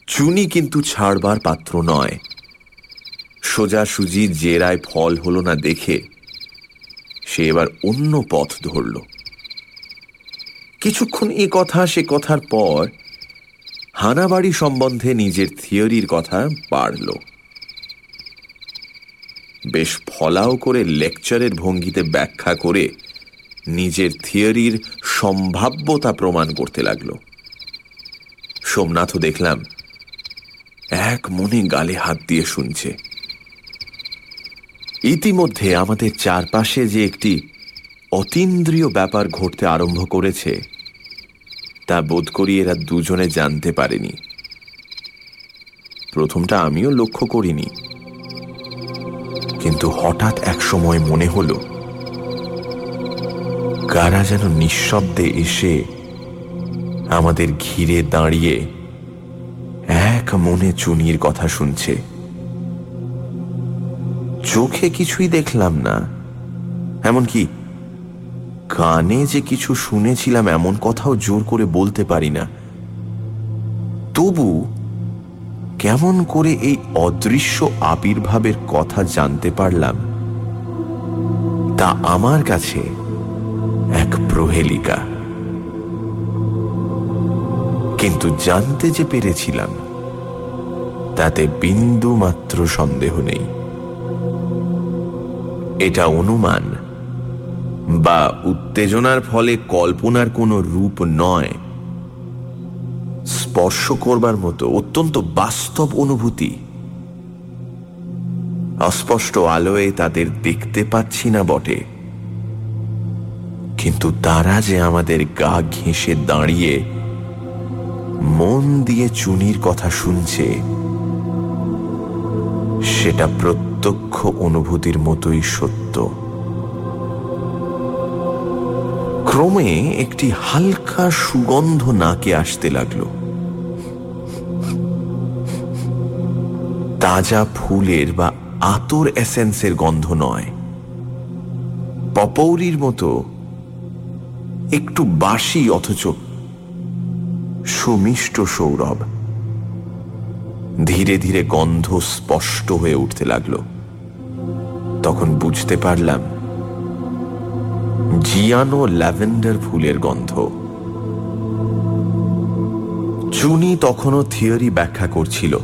চুনি কিন্তু ছাড়বার পাত্র নয়। সোজাসুজি জেরায় ফল হলো না দেখে সে এবার অন্য পথ ধরল। কিছুক্ষণ এ কথা, সে কথার পর হানাবাড়ি সম্বন্ধে নিজের থিওরির কথা পারল বেশ ফলাও করে লেকচারের ভঙ্গিতে ব্যাখ্যা করে নিজের থিওরির সম্ভাব্যতা প্রমাণ করতে লাগল। সোমনাথও দেখলাম, এক মনে গালে হাত দিয়ে শুনছে। ইতিমধ্যে আমাদের চারপাশে যে একটি অতীন্দ্রিয় ব্যাপার ঘটতে আরম্ভ করেছে, তা বোধ করি এরা দুজনে জানতে পারেনি। প্রথমটা আমিও লক্ষ্য করিনি। কিন্তু হঠাৎ এক সময় মনে হল, কারা যেন নিঃশব্দে এসে আমাদের ঘিরে দাঁড়িয়ে এক মনে চুনির কথা শুনছে। চোখে কিছুই দেখলাম না। এমনকি কানে যে কিছু শুনেছিলাম, এমন কথাও জোর করে বলতে পারি না। তবু কেমন করে এই অদৃশ্য আবির্ভাবের কথা জানতে পারলাম, তা আমার কাছে এক প্রহেলিকা। কিন্তু জানতে যে পেরেছিলাম, তাতে বিন্দু মাত্র সন্দেহ নেই। এটা অনুমান বা উত্তেজনার ফলে কল্পনার কোনো রূপ নয়। স্পর্শ করবার মতো অত্যন্ত বাস্তব অনুভূতি। অস্পষ্ট আলোয় তাদের দেখতে পাচ্ছি না বটে। কিন্তু তারা যে আমাদের গা ঘেঁষে দাঁড়িয়ে মন দিয়ে চুনির কথা শুনছে, সেটা প্রত্যক্ষ অনুভূতির মতোই সত্য। ক্রমে একটি হালকা সুগন্ধ নাকে আসতে লাগল। তাজা ফুলের বা আতর এসেন্সের গন্ধ নয়। পপৌরির মতো, একটু বাসি অথচ সুমিষ্ট সৌরভ। ধীরে ধীরে গন্ধ স্পষ্ট হয়ে উঠতে লাগল। তখন বুঝতে পারলাম, জিয়ানো ল্যাভেন্ডার ফুলের গন্ধ। চুনি তখনও থিওরি ব্যাখ্যা করছিল,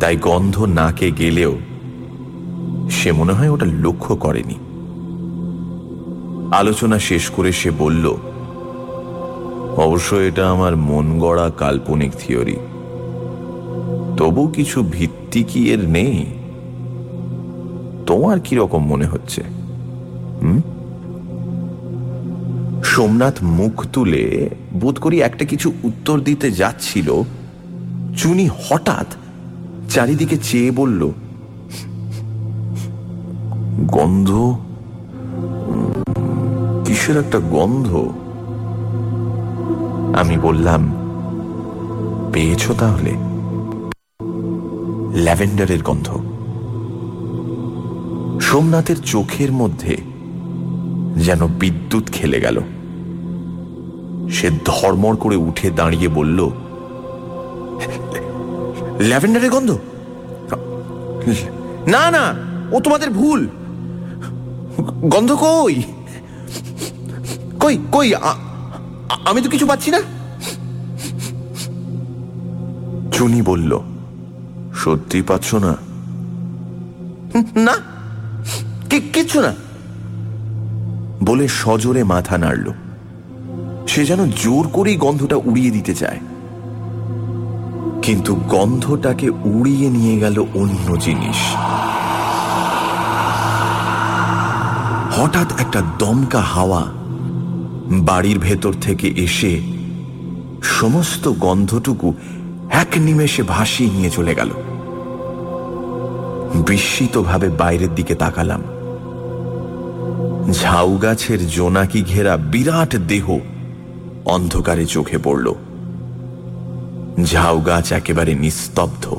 তাই গন্ধ নাকে গেলেও সে মনে হয় ওটা লক্ষ্য করেনি। আলোচনা শেষ করে সে বলল, অবশ্য এটা আমার মন গড়া কাল্পনিক থিওরি। তবু কিছু ভিত্তি কি এর নেই? তোমার কি রকম মনে হচ্ছে? সোমনাথ মুখ তুলে বোধ করি একটা কিছু উত্তর দিতে যাচ্ছিল। চুনি হঠাৎ চারিদিকে চেয়ে বলল, গন্ধ? কিসের একটা গন্ধ? আমি বললাম, পেয়েছ তাহলে? ল্যাভেন্ডারের গন্ধ। সোমনাথের চোখের মধ্যে যেন বিদ্যুৎ খেলে গেল। সে ধর্মর করে উঠে দাঁড়িয়ে বলল, ল্যাভেন্ডারের গন্ধ? না না, ও তোমাদের ভুল। গন্ধ কই? কই কই আমি তো কিছু পাচ্ছি না? চুনি বলল সত্যি পাচ্ছ না? না কিচ্ছু না। বলে সজোরে মাথা নাড়ল। সে যেন জোর করেই গন্ধটা উড়িয়ে দিতে চায়। কিন্তু গন্ধটাকে উড়িয়ে নিয়ে গেল অন্য জিনিস। হঠাৎ একটা দমকা হাওয়া বাড়ির ভেতর থেকে এসে সমস্ত গন্ধটুকু এক নিমেষে ভাসিয়ে নিয়ে চলে গেল। বিস্মিতভাবে বাইরের দিকে তাকালাম। ঝাউ গাছের জোনাকি ঘেরা বিরাট দেহ অন্ধকারে চোখে পড়ল। ঝাউ গাছ একেবারে নিস্তব্ধ।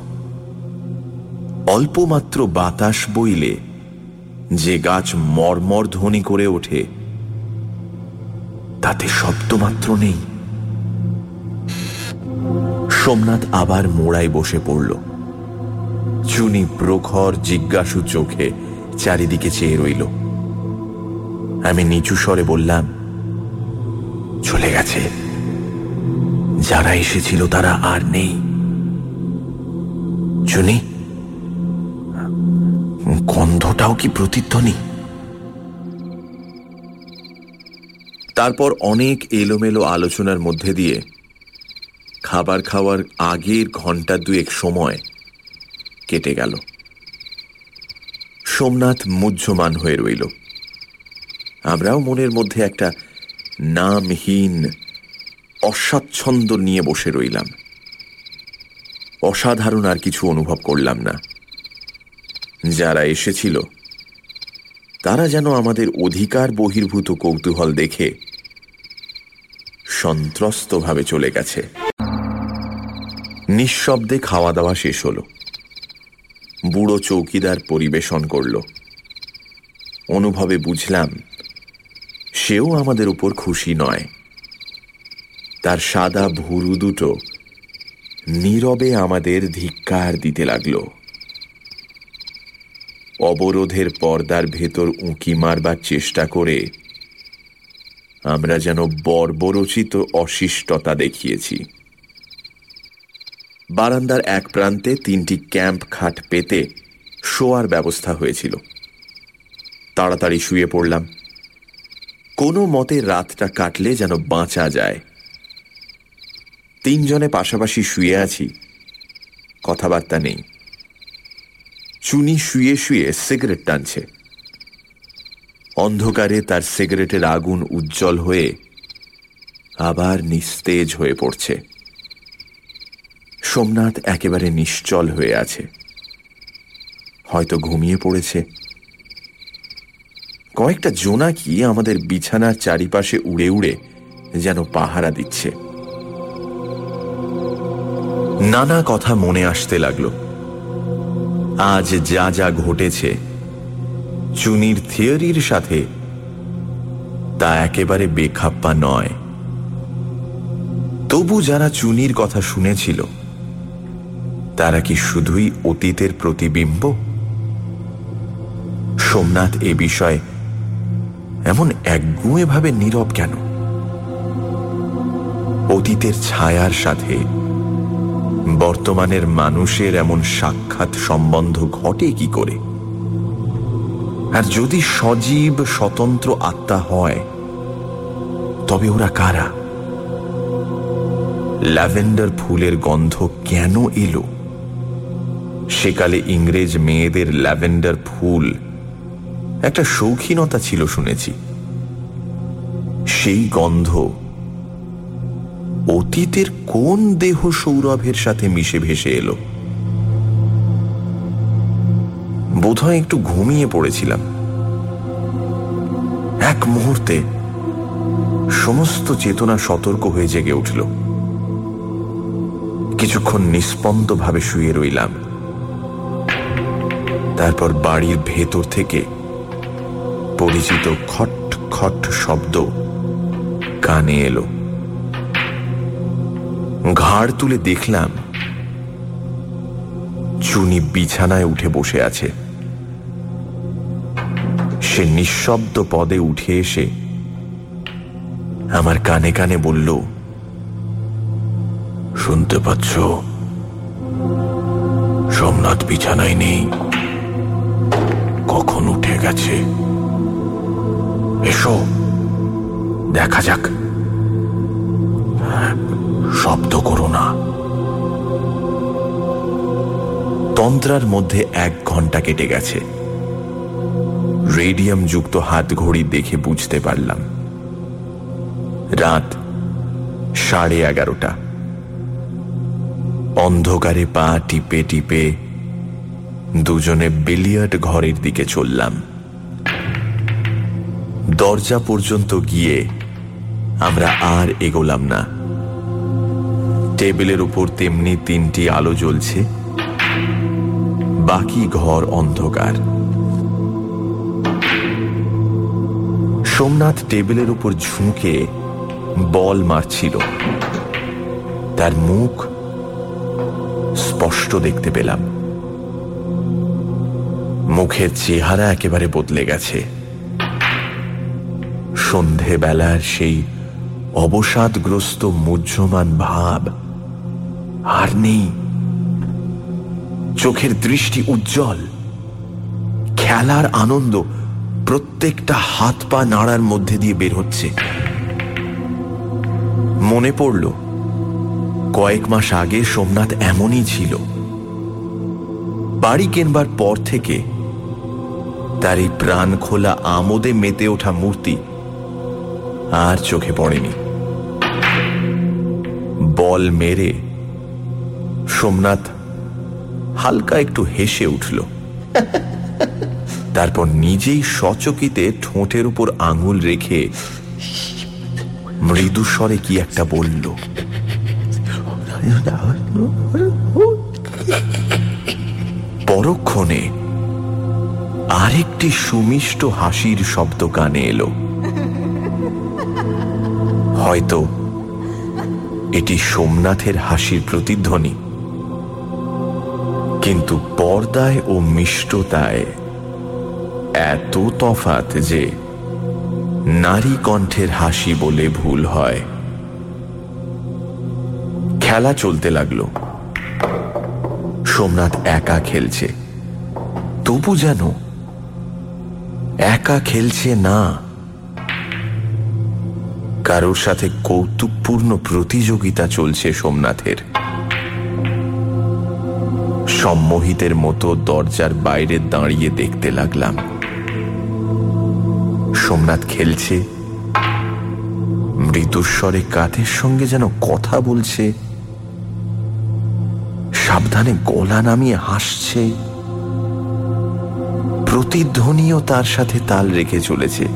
অল্পমাত্র বাতাস বইলে যে গাছ মর্মর ধ্বনি করে ওঠে, তাতে শব্দমাত্র নেই। সোমনাথ আবার মোড়ায় বসে পড়ল। চুনি প্রখর জিজ্ঞাসু চোখে চারিদিকে চেয়ে রইল। আমি নিচু স্বরে বললাম, চলে গেছে। যারা এসেছিল তারা আর নেই। চুনি গন্ধটাও কি প্রতিধ্বনি? তারপর অনেক এলোমেলো আলোচনার মধ্যে দিয়ে খাবার খাওয়ার আগের ঘণ্টা দুয়েক সময় কেটে গেল। সোমনাথ মুহ্যমান হয়ে রইল। আমরাও মনের মধ্যে একটা নামহীন অস্বাচ্ছন্দ নিয়ে বসে রইলাম। অসাধারণ আর কিছু অনুভব করলাম না। যারা এসেছিল, তারা যেন আমাদের অধিকার বহির্ভূত কৌতূহল দেখে সন্ত্রস্তভাবে চলে গেছে। নিঃশব্দে খাওয়া দাওয়া শেষ হল। বুড়ো চৌকিদার পরিবেশন করল। অনুভবে বুঝলাম, সেও আমাদের উপর খুশি নয়। তার সাদা ভুরু দুটো নীরবে আমাদের ধিক্কার দিতে লাগল। অবরোধের পর্দার ভেতর উঁকি মারবার চেষ্টা করে আমরা যেন বর্বরচিত অশিষ্টতা দেখিয়েছি। বারান্দার এক প্রান্তে তিনটি ক্যাম্প খাট পেতে শোয়ার ব্যবস্থা হয়েছিল। তাড়াতাড়ি শুয়ে পড়লাম। কোনো মতে রাতটা কাটলে যেন বাঁচা যায়। তিনজনে পাশাপাশি শুয়ে আছি। কথাবার্তা নেই। চুনি শুয়ে শুয়ে সিগারেট টানছে। অন্ধকারে তার সিগারেটের আগুন উজ্জ্বল হয়ে আবার নিস্তেজ হয়ে পড়ছে। সোমনাথ একেবারে নিশ্চল হয়ে আছে। হয়তো ঘুমিয়ে পড়েছে। কয়েকটা জোনাকি আমাদের বিছানার চারিপাশে উড়ে উড়ে যেন পাহারা দিচ্ছে। নানা কথা মনে আসতে লাগল। আজ যা যা ঘটেছে, চুনির থিওরির সাথে তা একেবারে বেখাপ্পা নয়। তবু যারা চুনির কথা শুনেছিল তারা কি শুধুই অতীতের প্রতিবিম্ব? সোমনাথ এ বিষয়ে এমন একগুঁয়ে ভাবে নীরব কেন? অতীতের ছায়ার সাথে বর্তমানের মানুষের এমন সাক্ষাৎ সম্বন্ধ ঘটে কি করে? আর যদি সজীব স্বতন্ত্র আত্মা হয়, তবে ওরা কারা? ল্যাভেন্ডার ফুলের গন্ধ কেন এলো? সেকালে ইংরেজ মেয়েদের ল্যাভেন্ডার ফুল একটা শৌখিনতা ছিল শুনেছি। সেই গন্ধ অতীতের কোন দেহ সৌরভের সাথে মিশে ভেসে এলো? বোধহয় একটু ঘুমিয়ে পড়েছিলাম। এক মুহূর্তে সমস্ত চেতনা সতর্ক হয়ে জেগে উঠল। কিছুক্ষণ নিস্পন্দভাবে শুয়ে রইলাম। তারপর বাড়ির ভেতর থেকে পরিচিত খট খট শব্দ কানে এলো। ঘাড় তুলে দেখলাম চুনি বিছানায় উঠে বসে আছে। সে নিঃশব্দ পদে উঠে এসে আমার কানে কানে বলল, শুনতে পাচ্ছ? সোমনাথ বিছানায় নেই। কখন উঠে গেছে। এসো, দেখা যাক। শব্দ করো না। তন্ত্রার মধ্যে এক ঘণ্টা কেটে গেছে। রেডিয়াম যুক্ত হাত ঘড়ি দেখে বুঝতে পারলাম। রাত সাড়ে এগারোটা। অন্ধকারে পা টিপে টিপে দুজনে বিলিয়ার্ড ঘরের দিকে চললাম। দরজা পর্যন্ত গিয়ে আমরা আর এগোলাম না। টেবিলের উপর তেমনি তিনটি আলো জ্বলছে। বাকি ঘর অন্ধকার। সোমনাথ টেবিলের উপর ঝুঁকে বল মারছিল। তার মুখ স্পষ্ট দেখতে পেলাম। মুখের চেহারা একেবারে বদলে গেছে। সন্ধেবেলার সেই অবসাদগ্রস্ত মুহ্যমান ভাব আর নেই। চোখের দৃষ্টি উজ্জ্বল, খেলার আনন্দ প্রত্যেকটা হাত পা নাড়ার মধ্যে দিয়ে বের হচ্ছে। মনে পড়ল, কয়েক মাস আগে সোমনাথ এমনই ছিল। বাড়ি কেনবার পর থেকে তার এই প্রাণ খোলা আমোদে মেতে ওঠা মূর্তি আর চোখে পড়েনি। বল মেরে সোমনাথ হালকা একটু হেসে উঠল। তারপর নিজেই সচকিতে ঠোঁটের উপর আঙুল রেখে মৃদু স্বরে কি একটা বলল। পরক্ষণে আরেকটি সুমিষ্ট হাসির শব্দ কানে এলো। হয়তো এটি সোমনাথের হাসির প্রতিধ্বনি। কিন্তু পর্দায় ও মিষ্টতায় এত তফাত যে নারী কণ্ঠের হাসি বলে ভুল হয়। খেলা চলতে লাগল। সোমনাথ একা খেলছে। তবু যেন একা খেলছে না। কারোর সাথে কৌতুকপূর্ণ প্রতিযোগিতা চলছে সোমনাথের। সম্মোহিতের মতো দরজার বাইরে দাঁড়িয়ে দেখতে লাগলাম। সোমনাথ খেলছে। মৃদুস্বরে কাঠের সঙ্গে যেন কথা বলছে। সাবধানে গলা নামিয়ে হাসছে। প্রতিধ্বনিও তার সাথে তাল রেখে চলেছে।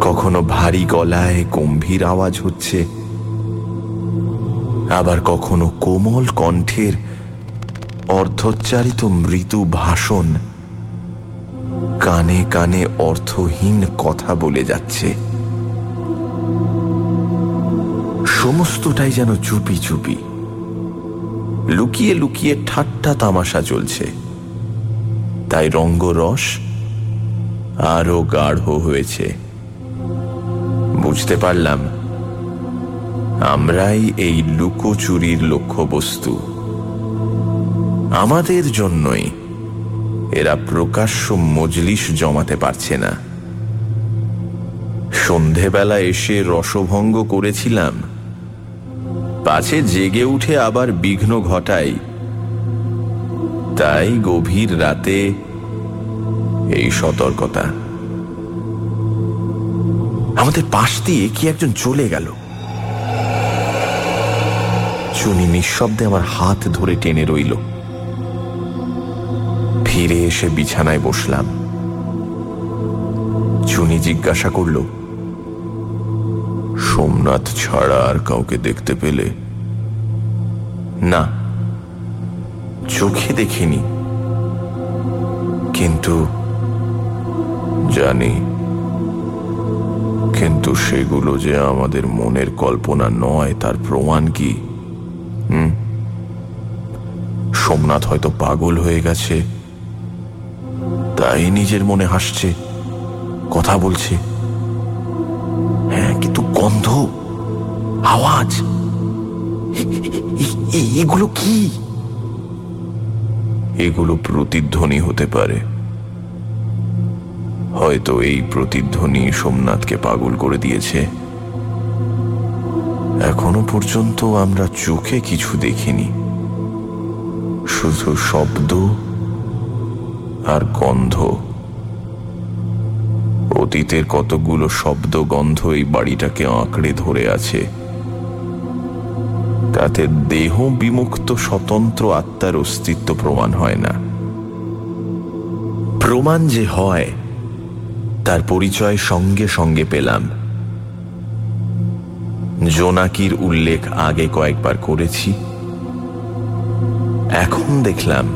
কখনো ভারী গলায় গম্ভীর আওয়াজ হচ্ছে, আবার কখনো কোমল কণ্ঠের অর্ধোচ্চারিত মৃদু ভাষণ কানে কানে অর্থহীন কথা বলে যাচ্ছে। সমস্তটাই যেন চুপি চুপি। লুকিয়ে লুকিয়ে ঠাট্টা তামাশা চলছে। তাই রঙ্গরস আরও গাঢ় হয়েছে। বুঝতে পারলাম। আমরাই এই লুকোচুরির লক্ষ্যবস্তু। আমাদের জন্যই এরা প্রকাশ্য মজলিস জমাতে পারছে না। সন্ধেবেলা এসে রসভঙ্গ করেছিলাম। পাছে জেগে উঠে আবার বিঘ্ন ঘটাই তাই গভীর রাতে এই সতর্কতা। আমাদের পাশ দিয়ে কি একজন চলে গেল? চুনি নিঃশব্দে আমার হাত ধরে টেনে রইল। ফিরে এসে বিছানায় বসলাম। চুনি জিজ্ঞাসা করল, সোমনাথ ছাড়া আর কাউকে দেখতে পেলে? না। চোখে দেখিনি। কিন্তু জানি, কিন্তু সেগুলো যে আমাদের মনের কল্পনা নয়, তার প্রমাণ কি? হুম? সোমনাথ হয়তো পাগল হয়ে গেছে। তাই নিজের মনে হাসছে, কথা বলছে। হ্যাঁ কিন্তু গন্ধ, আওয়াজ এগুলো কি? এগুলো প্রতিধ্বনি হতে পারে। হয়তো এই প্রতিধ্বনি সোমনাথকে পাগল করে দিয়েছে। এখনও পর্যন্ত আমরা চোখে কিছু দেখিনি। শুধু শব্দ আর গন্ধ। অতীতের কতগুলো শব্দ গন্ধ এই বাড়িটাকে আঁকড়ে ধরে আছে। তাতে দেহ বিমুক্ত স্বতন্ত্র আত্মার অস্তিত্ব প্রমাণ হয় না। প্রমাণ যে হয়, তার পরিচয় সঙ্গে সঙ্গে পেলাম। জোনাকির উল্লেখ আগে কয়েকবার করেছি। এখন দেখলাম,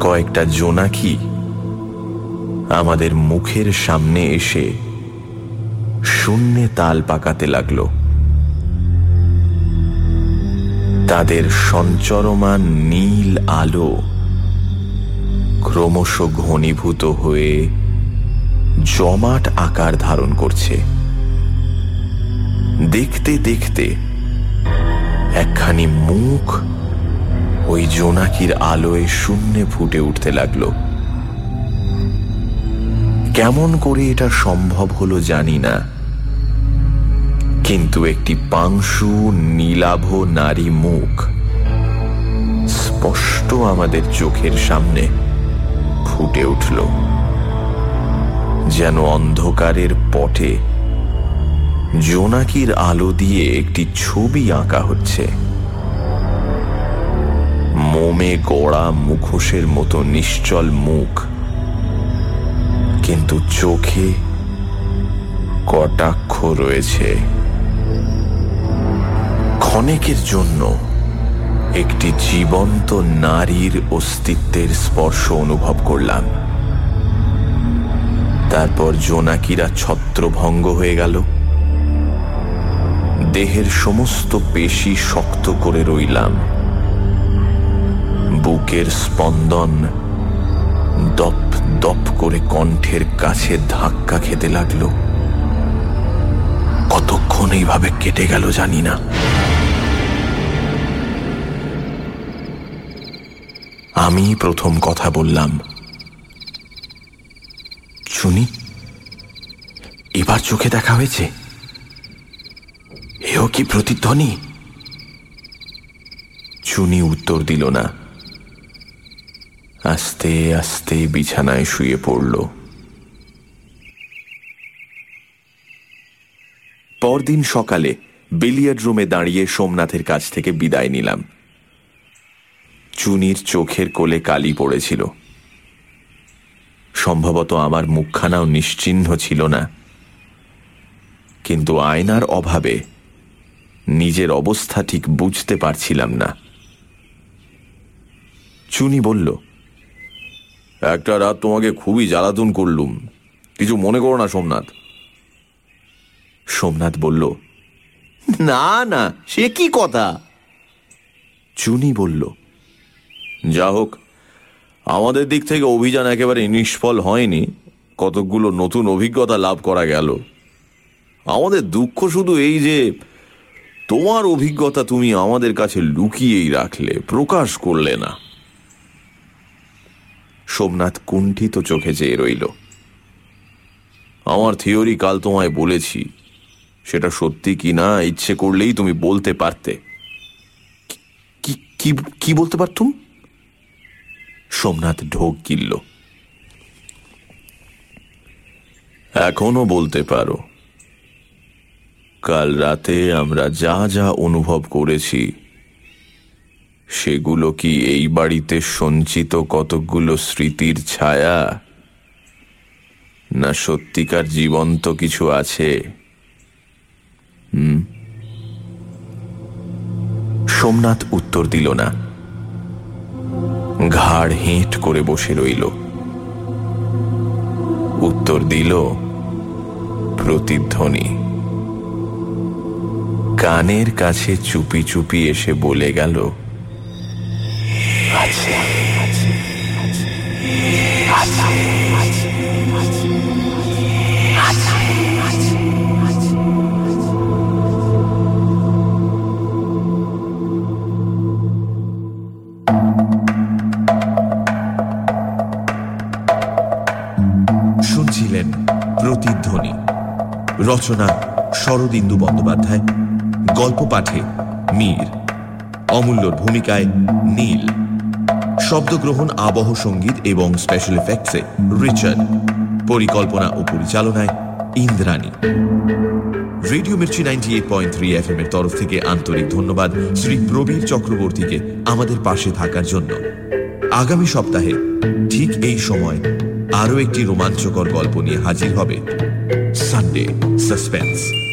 কয়েকটা জোনাকি আমাদের মুখের সামনে এসে শূন্যে তাল পাকাতে লাগল। তাদের সঞ্চরমান নীল আলো ক্রমশ ঘনীভূত হয়ে জমাট আকার ধারণ করছে। দেখতে দেখতে একখানি মুখ ওই জোনাকির আলোয় শূন্যে ফুটে উঠতে লাগল। কেমন করে এটা সম্ভব হলো জানি না। কিন্তু একটি পাংশু, নীলাভ নারী মুখ স্পষ্ট আমাদের চোখের সামনে ফুটে উঠল, যেন অন্ধকারের পটে জোনাকির আলো দিয়ে একটি ছবি আঁকা হচ্ছে। মোমে গড়া মুখোশের মতো নিশ্চল মুখ, কিন্তু চোখে কটাক্ষ রয়েছে। ক্ষণেকের জন্য একটি জীবন্ত নারীর অস্তিত্বের স্পর্শ অনুভব করলাম। তারপর জোনাকিরা ছত্রভঙ্গ হয়ে গেল। দেহের সমস্ত পেশি শক্ত করে রইলাম। বুকের স্পন্দন দপ দপ করে কণ্ঠের কাছে ধাক্কা খেতে লাগল। কতক্ষণ এইভাবে কেটে গেল জানি না। আমি প্রথম কথা বললাম। শুনি, এবার চোখে দেখা হয়েছে। এও কি প্রতিধ্বনি? চুনি উত্তর দিল না। আস্তে আস্তে বিছানায় শুয়ে পড়ল। পরদিন সকালে বিলিয়ার্ড রুমে দাঁড়িয়ে সোমনাথের কাছ থেকে বিদায় নিলাম। চুনির চোখের কোলে কালি পড়েছিল। সম্ভবত আমার মুখখানাও নিশ্চিহ্ন ছিল না। কিন্তু আয়নার অভাবে নিজের অবস্থা ঠিক বুঝতে পারছিলাম না। চুনি বলল একটা রাত তোমাকে খুবই জ্বালাতন করলুম। কিছু মনে করো না সোমনাথ। সোমনাথ বলল না না সে কি কথা? চুনি বলল যা হোক, আমাদের দিক থেকে অভিযান একেবারে নিষ্ফল হয়নি, কতকগুলো নতুন অভিজ্ঞতা লাভ করা গেল। আমাদের দুঃখ শুধু এই যে, তোমার অভিজ্ঞতা তুমি আমাদের কাছে লুকিয়েই রাখলে, প্রকাশ করলে না। সোমনাথ কুণ্ঠিত চোখে চেয়ে রইল। আমার থিওরি কাল তোমায় বলেছি, সেটা সত্যি কি না, ইচ্ছে করলেই তুমি বলতে পারতে। কি বলতে পারতুম? সোমনাথ ঢোক গিলল এখনও বলতে পারো, কাল রাতে আমরা যা যা অনুভব করেছি, সেগুলো কি এই বাড়িতে সঞ্চিত কতকগুলো স্মৃতির ছায়া? না সত্যিকার জীবন্ত কিছু আছে? হুম? সোমনাথ উত্তর দিল না। ঘাড় হেঁট করে বসে রইল উত্তর দিল প্রতিধ্বনি কানের কাছে চুপি চুপি এসে বলে গেল আছে আছে আছে রচনা শরদিন্দু বন্দ্যোপাধ্যায়। গল্প পাঠে মীর। অমূল্যর ভূমিকায় নীল। শব্দগ্রহণ আবহ সংগীত এবং স্পেশাল এফেক্টসে রিচার্ড। পরিকল্পনা ও পরিচালনায় Indrani. Radio Mirchi ninety eight point three F M এর তরফ থেকে আন্তরিক ধন্যবাদ শ্রী প্রবীর চক্রবর্তীকে আমাদের পাশে থাকার জন্য। আগামী সপ্তাহে ঠিক এই সময় আরও একটি রোমাঞ্চকর গল্প নিয়ে হাজির হবে সানডে সাসপেন্স